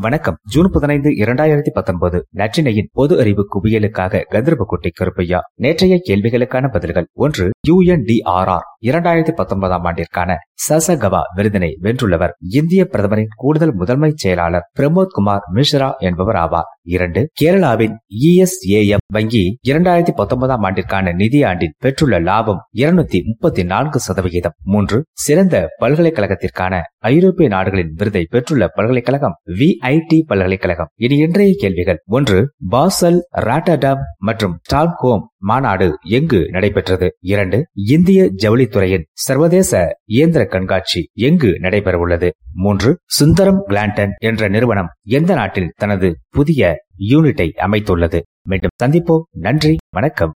வணக்கம். ஜூன் பதினைந்து இரண்டாயிரத்தி பத்தொன்பது. நற்றினையின் பொது அறிவு குவியலுக்காக கந்தர்பகுட்டி கருப்பையா நேற்றைய கேள்விகளுக்கான பதில்கள். ஒன்று யுஎன்டிஆர்ஆர். இரண்டாயிரத்தி பத்தொன்பதாம் ஆண்டிற்கான சசகவா விருதினை வென்றுள்ளவர். இந்திய பிரதமரின் கூடுதல் முதன்மை செயலாளர் பிரமோத் குமார் மிஸ்ரா என்பவர் ஆவார். இரண்டு கேரளாவின் இஎஸ்ஏஎம் வங்கி இரண்டாயிரத்தி பத்தொன்பதாம் ஆண்டிற்கான நிதியாண்டில் பெற்றுள்ள லாபம் இருநூத்தி முப்பத்தி நான்கு சதவிகிதம். மூன்று சிறந்த பல்கலைக்கழகத்திற்கான ஐரோப்பிய நாடுகளின் விருதை பெற்றுள்ள பல்கலைக்கழகம் விஐடி பல்கலைக்கழகம். இனி இன்றைய கேள்விகள். ஒன்று பாசல் ராட்டடாம் மற்றும் ஸ்டாக்ஹோம் மாநாடு எங்கு நடைபெற்றது? இரண்டு இந்திய ஜவுளி ஜவுளித்துறையின் சர்வதேச இயந்திர கண்காட்சி எங்கு நடைபெறவுள்ளது? மூன்று சுந்தரம் கிளாண்டன் என்ற நிறுவனம் எந்த நாட்டில் தனது புதிய யூனிட்டை அமைத்துள்ளது? மீண்டும் சந்திப்போம். நன்றி. வணக்கம்.